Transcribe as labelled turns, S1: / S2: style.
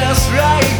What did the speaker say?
S1: just right.